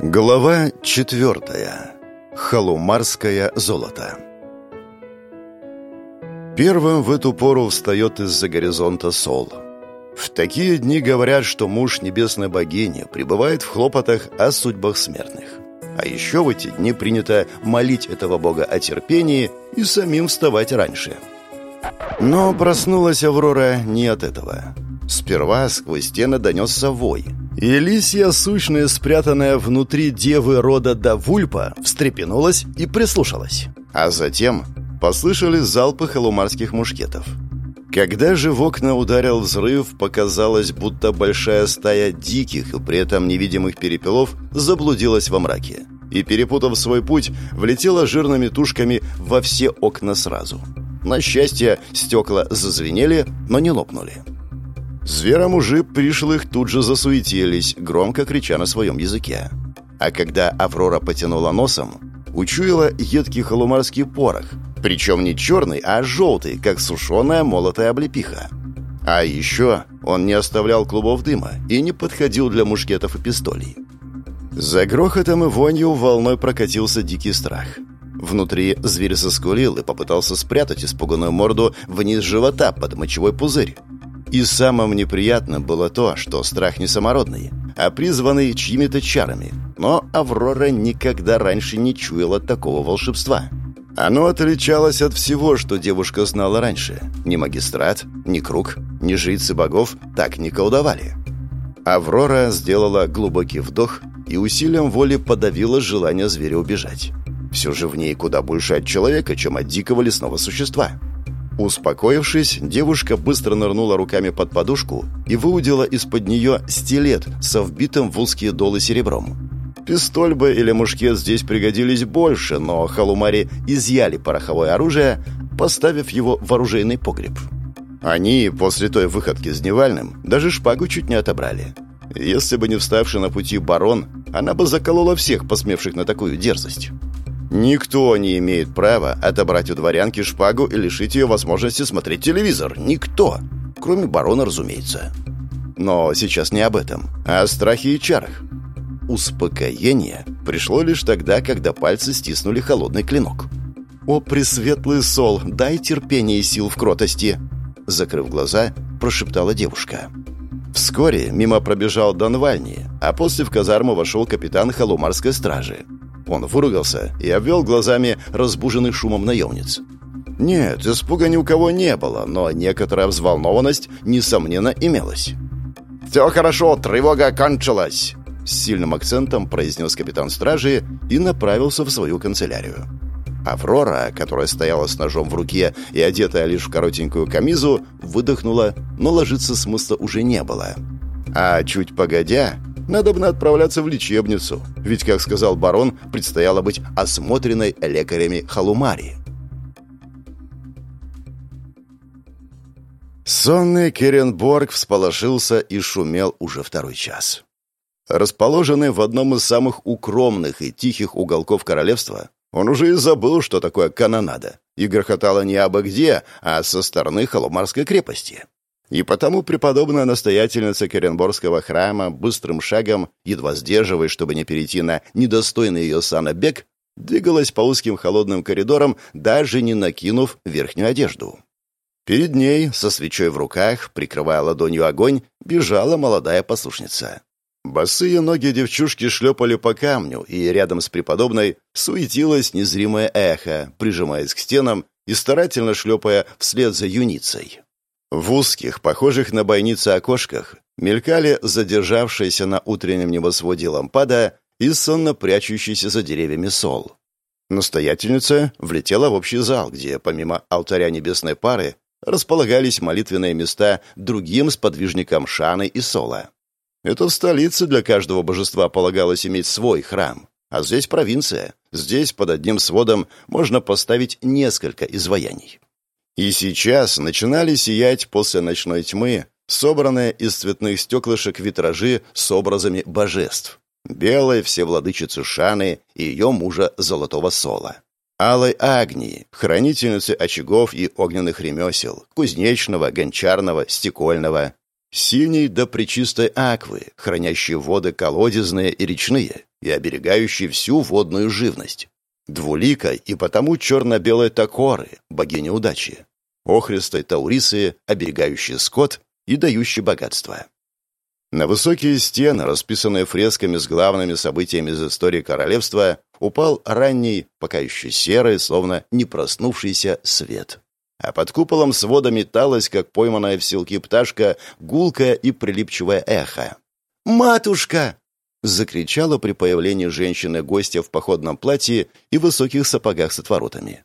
Глава четвертая. Халумарское золото. Первым в эту пору встает из-за горизонта сол. В такие дни говорят, что муж небесной богини пребывает в хлопотах о судьбах смертных. А еще в эти дни принято молить этого бога о терпении и самим вставать раньше. Но проснулась Аврора не от этого. Сперва сквозь стены донесся вой. И лисья сущность, спрятанная внутри девы рода Давульпа, встрепенулась и прислушалась. А затем послышались залпы халумарских мушкетов. Когда же в окна ударил взрыв, показалось, будто большая стая диких и при этом невидимых перепелов заблудилась во мраке. И, перепутав свой путь, влетела жирными тушками во все окна сразу. На счастье, стекла зазвенели, но не лопнули. Зверомужи пришлых тут же засуетились, громко крича на своем языке. А когда Аврора потянула носом, учуяла едкий холумарский порох, причем не черный, а желтый, как сушеная молотая облепиха. А еще он не оставлял клубов дыма и не подходил для мушкетов и пистолей. За грохотом и вонью волной прокатился дикий страх. Внутри зверь заскулил и попытался спрятать испуганную морду вниз живота под мочевой пузырь. И самым неприятным было то, что страх не самородный, а призванный чьими-то чарами. Но Аврора никогда раньше не чуяла такого волшебства. Оно отличалось от всего, что девушка знала раньше. Ни магистрат, ни круг, ни жрицы богов так не колдовали. Аврора сделала глубокий вдох и усилием воли подавила желание зверя убежать. Все же в ней куда больше от человека, чем от дикого лесного существа. Успокоившись, девушка быстро нырнула руками под подушку и выудила из-под нее стилет со вбитым в узкие долы серебром. Пистоль бы или мушкет здесь пригодились больше, но халумари изъяли пороховое оружие, поставив его в оружейный погреб. Они, после той выходки с Дневальным, даже шпагу чуть не отобрали. Если бы не вставший на пути барон, она бы заколола всех, посмевших на такую дерзость. Никто не имеет права отобрать у дворянки шпагу и лишить ее возможности смотреть телевизор. Никто. Кроме барона, разумеется. Но сейчас не об этом, а о страхе и чарах. Успокоение пришло лишь тогда, когда пальцы стиснули холодный клинок. «О, пресветлый сол, дай терпение и сил в кротости!» Закрыв глаза, прошептала девушка. Вскоре мимо пробежал Донвальни, а после в казарму вошел капитан Халумарской стражи. Он выругался и обвел глазами разбуженных шумом наемниц. Нет, испуга ни у кого не было, но некоторая взволнованность, несомненно, имелась. «Все хорошо, тревога кончилась!» С сильным акцентом произнес капитан стражи и направился в свою канцелярию. Аврора, которая стояла с ножом в руке и одетая лишь в коротенькую камизу, выдохнула, но ложиться смысла уже не было. А чуть погодя, надо бы отправляться в лечебницу, ведь, как сказал барон, предстояло быть осмотренной лекарями Халумари. Сонный Керенборг всполошился и шумел уже второй час. Расположенный в одном из самых укромных и тихих уголков королевства, он уже и забыл, что такое канонада, и грохотало не абы где, а со стороны Халумарской крепости. И потому преподобная настоятельница Керенборского храма быстрым шагом, едва сдерживаясь, чтобы не перейти на недостойный ее сана бег, двигалась по узким холодным коридорам, даже не накинув верхнюю одежду. Перед ней, со свечой в руках, прикрывая ладонью огонь, бежала молодая послушница. Босые ноги девчушки шлепали по камню, и рядом с преподобной суетилось незримое эхо, прижимаясь к стенам и старательно шлепая вслед за юницей. В узких, похожих на бойницы окошках, мелькали задержавшиеся на утреннем небосводе лампада и сонно прячущийся за деревьями сол. Настоятельница влетела в общий зал, где, помимо алтаря небесной пары, располагались молитвенные места другим сподвижникам Шаны и Сола. Это в столице для каждого божества полагалось иметь свой храм, а здесь провинция. Здесь под одним сводом можно поставить несколько изваяний. И сейчас начинали сиять после ночной тьмы, собранные из цветных стеклышек витражи с образами божеств. Белой всевладычицы Шаны и ее мужа Золотого Сола. Алой Агнии, хранительницы очагов и огненных ремесел, кузнечного, гончарного, стекольного, Синий до причистой аквы, хранящий воды колодезные и речные и оберегающий всю водную живность. Двуликой и потому черно-белой Такоры, богини удачи. Охристой Таурисы, оберегающей скот и дающей богатство. На высокие стены, расписанные фресками с главными событиями из истории королевства, упал ранний, пока еще серый, словно не проснувшийся свет. А под куполом свода металась, как пойманная в селки пташка, гулкое и прилипчивое эхо. «Матушка!» — закричала при появлении женщины-гостя в походном платье и высоких сапогах с отворотами.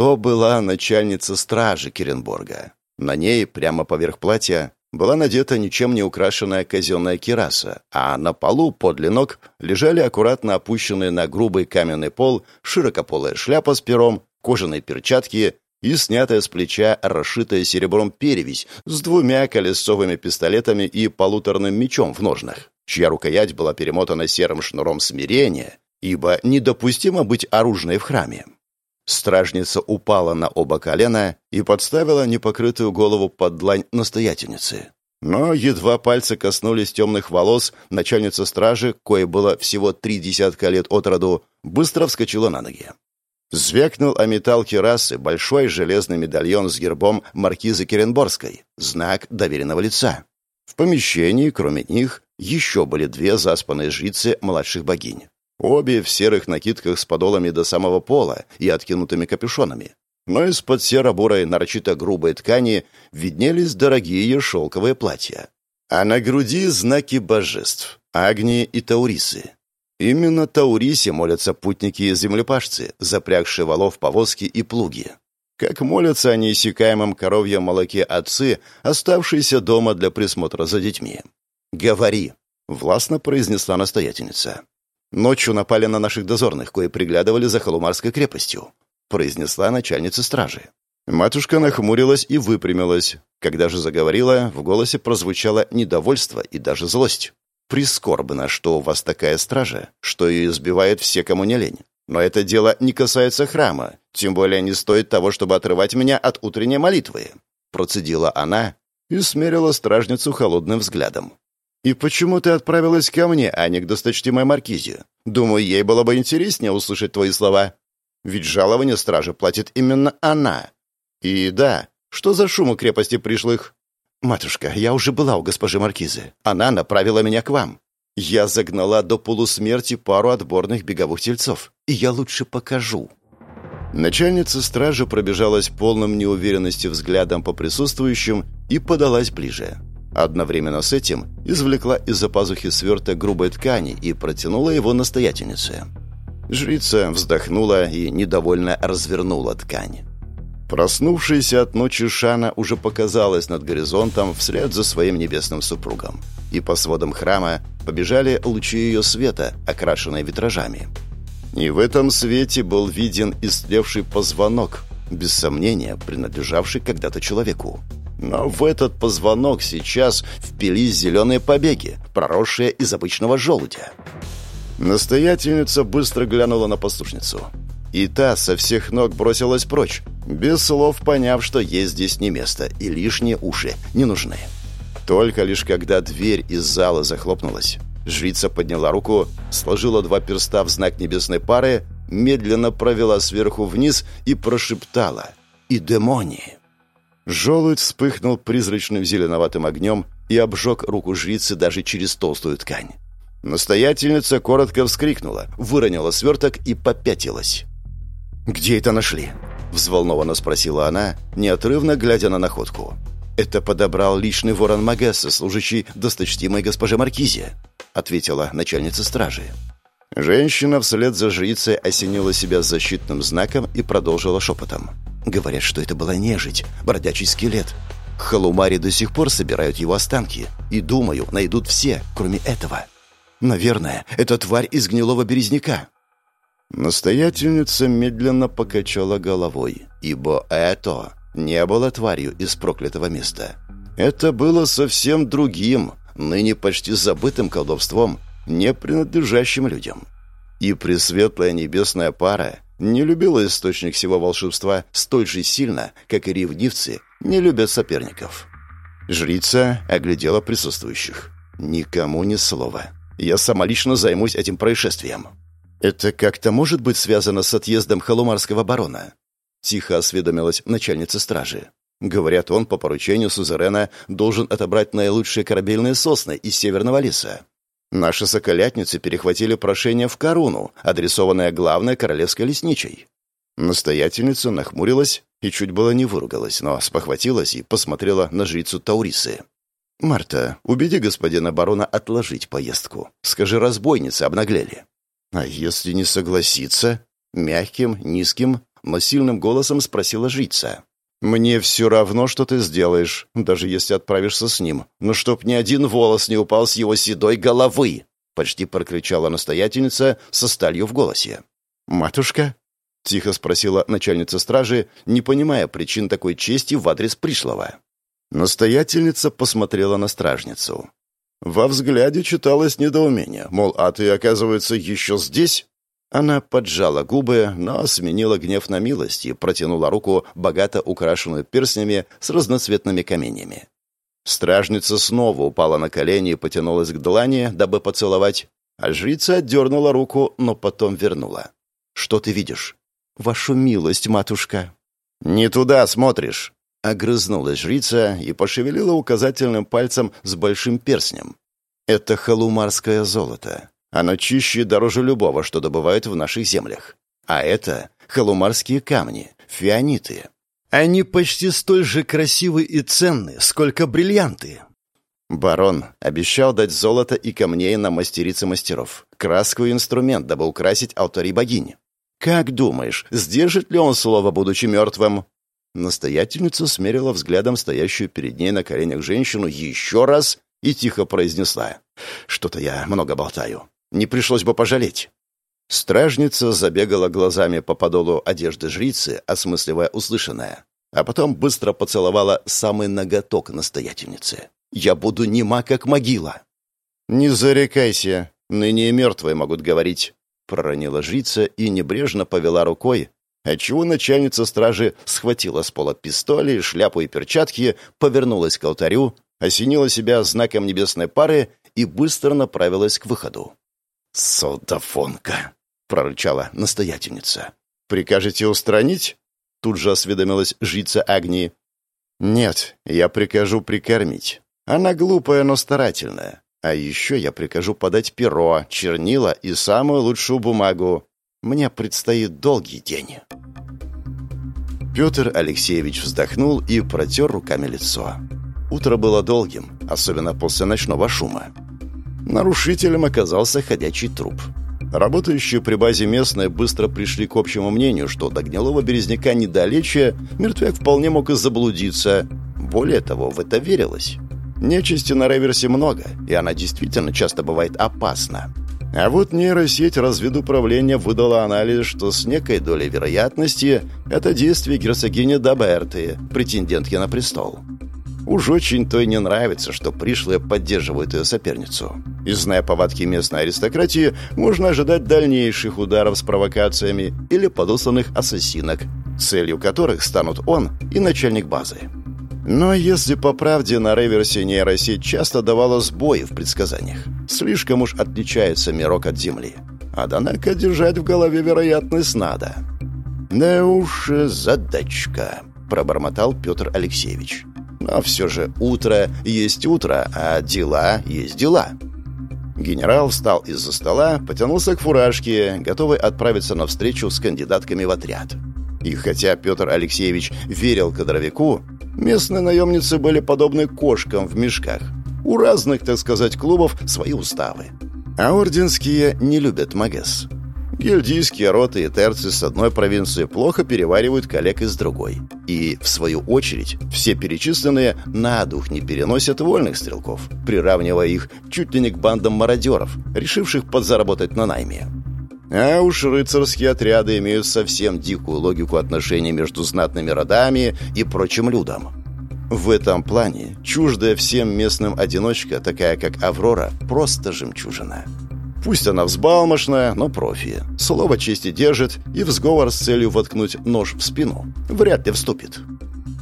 То была начальница стражи Керенборга. На ней, прямо поверх платья, была надета ничем не украшенная казенная кираса, а на полу подле ног лежали аккуратно опущенные на грубый каменный пол широкополая шляпа с пером, кожаные перчатки и снятая с плеча расшитая серебром перевязь с двумя колесовыми пистолетами и полуторным мечом в ножнах, чья рукоять была перемотана серым шнуром смирения, ибо недопустимо быть оружной в храме. Стражница упала на оба колена и подставила непокрытую голову под длань настоятельницы. Но едва пальцы коснулись темных волос, начальница стражи, кое было всего три десятка лет от роду, быстро вскочила на ноги. Звякнул о металл керасы большой железный медальон с гербом маркизы Керенборской, знак доверенного лица. В помещении, кроме них, еще были две заспанные жрицы младших богинь. Обе в серых накидках с подолами до самого пола и откинутыми капюшонами. Но из-под серо-бурой нарочито грубой ткани виднелись дорогие шелковые платья. А на груди знаки божеств — Агнии и Таурисы. Именно Таурисе молятся путники и землепашцы, запрягшие валов повозки и плуги. Как молятся о неиссякаемом коровьем молоке отцы, оставшиеся дома для присмотра за детьми. «Говори», — властно произнесла настоятельница. Ночью напали на наших дозорных, кои приглядывали за Халумарской крепостью», — произнесла начальница стражи. Матушка нахмурилась и выпрямилась. Когда же заговорила, в голосе прозвучало недовольство и даже злость. «Прискорбно, что у вас такая стража, что ее избивает все, кому не лень. Но это дело не касается храма, тем более не стоит того, чтобы отрывать меня от утренней молитвы», — процедила она и смерила стражницу холодным взглядом. «И почему ты отправилась ко мне, а не к досточтимой маркизе? Думаю, ей было бы интереснее услышать твои слова. Ведь жалование стражи платит именно она. И да, что за шум у крепости пришлых?» «Матушка, я уже была у госпожи маркизы. Она направила меня к вам. Я загнала до полусмерти пару отборных беговых тельцов, и я лучше покажу». Начальница стражи пробежалась полным неуверенности взглядом по присутствующим и подалась ближе. Одновременно с этим извлекла из-за пазухи сверток грубой ткани и протянула его настоятельнице. Жрица вздохнула и недовольно развернула ткань. Проснувшаяся от ночи Шана уже показалась над горизонтом вслед за своим небесным супругом. И по сводам храма побежали лучи ее света, окрашенные витражами. И в этом свете был виден истлевший позвонок, без сомнения принадлежавший когда-то человеку. Но в этот позвонок сейчас впились зеленые побеги, проросшие из обычного желудя. Настоятельница быстро глянула на послушницу. И та со всех ног бросилась прочь, без слов поняв, что ей здесь не место, и лишние уши не нужны. Только лишь когда дверь из зала захлопнулась, жрица подняла руку, сложила два перста в знак небесной пары, медленно провела сверху вниз и прошептала «И демонии!». Желудь вспыхнул призрачным зеленоватым огнем и обжег руку жрицы даже через толстую ткань. Настоятельница коротко вскрикнула, выронила сверток и попятилась. «Где это нашли?» — взволнованно спросила она, неотрывно глядя на находку. «Это подобрал личный ворон Магесса, служащий досточтимой госпоже Маркизе», — ответила начальница стражи. Женщина вслед за жрицей осенила себя защитным знаком и продолжила шепотом. Говорят, что это была нежить, бродячий скелет. Халумари до сих пор собирают его останки. И, думаю, найдут все, кроме этого. Наверное, это тварь из гнилого березняка. Настоятельница медленно покачала головой, ибо это не было тварью из проклятого места. Это было совсем другим, ныне почти забытым колдовством, не принадлежащим людям. И пресветлая небесная пара не любила источник всего волшебства столь же сильно, как и ревнивцы не любят соперников. Жрица оглядела присутствующих. «Никому ни слова. Я сама лично займусь этим происшествием». «Это как-то может быть связано с отъездом халумарского барона?» Тихо осведомилась начальница стражи. Говорят, он по поручению Сузерена должен отобрать наилучшие корабельные сосны из северного леса. Наши соколятницы перехватили прошение в Коруну, адресованное главной королевской лесничей. Настоятельница нахмурилась и чуть было не выругалась, но спохватилась и посмотрела на жрицу Таурисы. «Марта, убеди господина барона отложить поездку. Скажи, разбойницы обнаглели». «А если не согласится?» Мягким, низким, но сильным голосом спросила жрица. «Мне все равно, что ты сделаешь, даже если отправишься с ним, но чтоб ни один волос не упал с его седой головы!» Почти прокричала настоятельница со сталью в голосе. «Матушка?» — тихо спросила начальница стражи, не понимая причин такой чести в адрес пришлого. Настоятельница посмотрела на стражницу. Во взгляде читалось недоумение, мол, а ты, оказывается, еще здесь? Она поджала губы, но сменила гнев на милость и протянула руку, богато украшенную перстнями с разноцветными каменями. Стражница снова упала на колени и потянулась к длани, дабы поцеловать, а жрица отдернула руку, но потом вернула. «Что ты видишь?» «Вашу милость, матушка». «Не туда смотришь!» Огрызнулась жрица и пошевелила указательным пальцем с большим перстнем. «Это халумарское золото. Оно чище и дороже любого, что добывают в наших землях. А это халумарские камни, фианиты. Они почти столь же красивы и ценны, сколько бриллианты. Барон обещал дать золото и камней на мастерице мастеров, краску и инструмент, дабы украсить алтари богини. Как думаешь, сдержит ли он слово, будучи мертвым?» Настоятельница смерила взглядом стоящую перед ней на коленях женщину еще раз и тихо произнесла. «Что-то я много болтаю. Не пришлось бы пожалеть». Стражница забегала глазами по подолу одежды жрицы, осмысливая услышанное, а потом быстро поцеловала самый ноготок настоятельницы. «Я буду нема, как могила». «Не зарекайся, ныне мертвые могут говорить», — проронила жрица и небрежно повела рукой, отчего начальница стражи схватила с пола пистоли, шляпу и перчатки, повернулась к алтарю, осенила себя знаком небесной пары и быстро направилась к выходу. «Солдафонка!» — прорычала настоятельница. «Прикажете устранить?» — тут же осведомилась жрица Агнии. «Нет, я прикажу прикормить. Она глупая, но старательная. А еще я прикажу подать перо, чернила и самую лучшую бумагу. Мне предстоит долгий день». Петр Алексеевич вздохнул и протер руками лицо. Утро было долгим, особенно после ночного шума. Нарушителем оказался ходячий труп. Работающие при базе местные быстро пришли к общему мнению, что до гнилого березняка недалече мертвяк вполне мог и заблудиться. Более того, в это верилось. Нечисти на реверсе много, и она действительно часто бывает опасна. А вот нейросеть разведуправления выдала анализ, что с некой долей вероятности это действие герцогини Даберты, претендентки на престол. Уж очень той не нравится, что пришлые поддерживают ее соперницу. И зная повадки местной аристократии, можно ожидать дальнейших ударов с провокациями или подосланных ассасинок, целью которых станут он и начальник базы. Но если по правде на реверсе нейросеть часто давала сбои в предсказаниях, слишком уж отличается мирок от Земли. Однако держать в голове вероятность надо. «Да уж задачка», — пробормотал Петр Алексеевич. Но все же утро есть утро, а дела есть дела. Генерал встал из-за стола, потянулся к фуражке, готовый отправиться на встречу с кандидатками в отряд. И хотя Петр Алексеевич верил кадровику, местные наемницы были подобны кошкам в мешках. У разных, так сказать, клубов свои уставы. А орденские не любят магес. Гильдийские роты и терцы с одной провинции плохо переваривают коллег из другой. И, в свою очередь, все перечисленные на дух не переносят вольных стрелков, приравнивая их чуть ли не к бандам мародеров, решивших подзаработать на найме. А уж рыцарские отряды имеют совсем дикую логику отношений между знатными родами и прочим людом. В этом плане чуждая всем местным одиночка, такая как Аврора, просто жемчужина. Пусть она взбалмошная, но профи. Слово чести держит и в сговор с целью воткнуть нож в спину вряд ли вступит.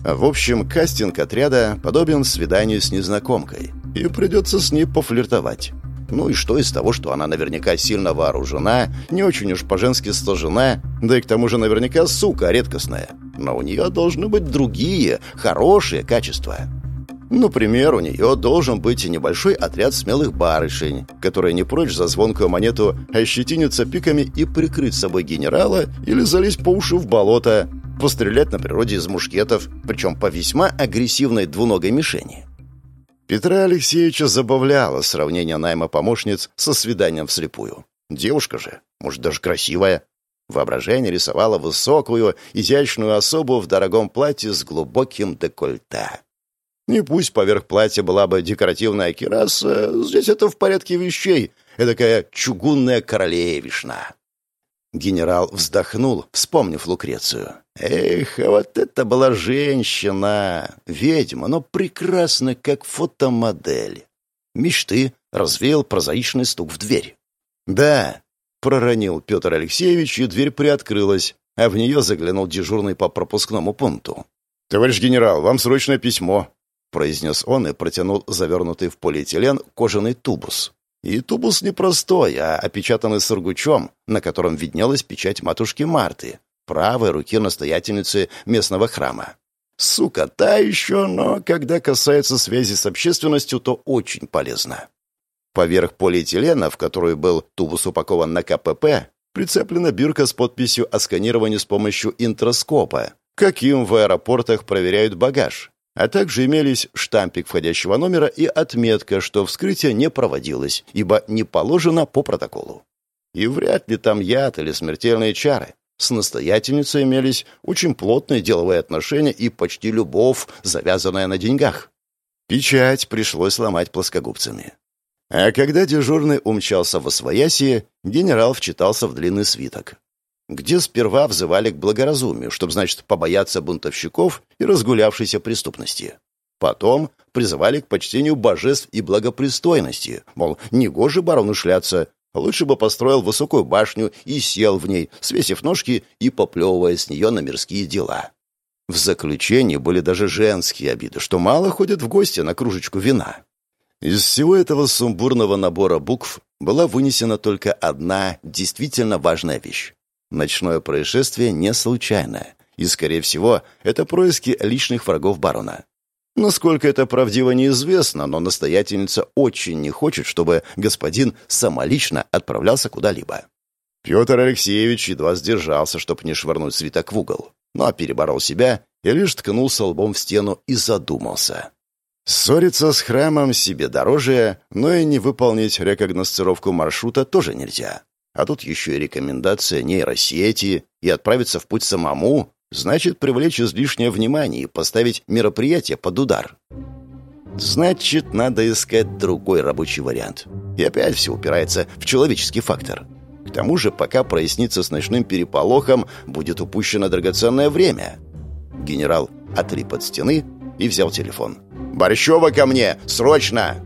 В общем, кастинг отряда подобен свиданию с незнакомкой, и придется с ней пофлиртовать. Ну и что из того, что она наверняка сильно вооружена, не очень уж по-женски сложена, да и к тому же наверняка сука редкостная. Но у нее должны быть другие, хорошие качества. Например, у нее должен быть небольшой отряд смелых барышень, которые не прочь за звонкую монету ощетиниться пиками и прикрыть собой генерала или залезть по уши в болото, пострелять на природе из мушкетов, причем по весьма агрессивной двуногой мишени. Петра Алексеевича забавляло сравнение найма помощниц со свиданием вслепую. Девушка же, может, даже красивая. Воображение рисовало высокую, изящную особу в дорогом платье с глубоким декольте. Не пусть поверх платья была бы декоративная кераса, здесь это в порядке вещей, такая чугунная королевишна. Генерал вздохнул, вспомнив Лукрецию. Эх, а вот это была женщина, ведьма, но прекрасна, как фотомодель. Мечты развеял прозаичный стук в дверь. «Да», — проронил Петр Алексеевич, и дверь приоткрылась, а в нее заглянул дежурный по пропускному пункту. «Товарищ генерал, вам срочное письмо», — произнес он и протянул завернутый в полиэтилен кожаный тубус. И тубус не простой, а опечатанный сургучом, на котором виднелась печать матушки Марты, правой руки настоятельницы местного храма. Сука, та еще, но когда касается связи с общественностью, то очень полезно. Поверх полиэтилена, в которую был тубус упакован на КПП, прицеплена бирка с подписью о сканировании с помощью интроскопа, каким в аэропортах проверяют багаж, а также имелись штампик входящего номера и отметка, что вскрытие не проводилось, ибо не положено по протоколу. И вряд ли там яд или смертельные чары. С настоятельницей имелись очень плотные деловые отношения и почти любовь, завязанная на деньгах. Печать пришлось ломать плоскогубцами. А когда дежурный умчался во свояси, генерал вчитался в длинный свиток где сперва взывали к благоразумию, чтобы, значит, побояться бунтовщиков и разгулявшейся преступности. Потом призывали к почтению божеств и благопристойности, мол, негоже барону шляться, лучше бы построил высокую башню и сел в ней, свесив ножки и поплевывая с нее на мирские дела. В заключении были даже женские обиды, что мало ходят в гости на кружечку вина. Из всего этого сумбурного набора букв была вынесена только одна действительно важная вещь. Ночное происшествие не случайное, и, скорее всего, это происки личных врагов барона. Насколько это правдиво, неизвестно, но настоятельница очень не хочет, чтобы господин самолично отправлялся куда-либо. Петр Алексеевич едва сдержался, чтобы не швырнуть свиток в угол, но переборол себя и лишь ткнулся лбом в стену и задумался. Ссориться с храмом себе дороже, но и не выполнить рекогносцировку маршрута тоже нельзя. А тут еще и рекомендация нейросети, и отправиться в путь самому, значит привлечь излишнее внимание и поставить мероприятие под удар. Значит, надо искать другой рабочий вариант. И опять все упирается в человеческий фактор. К тому же, пока прояснится с ночным переполохом, будет упущено драгоценное время. Генерал отлип от стены и взял телефон. «Борщева ко мне! Срочно!»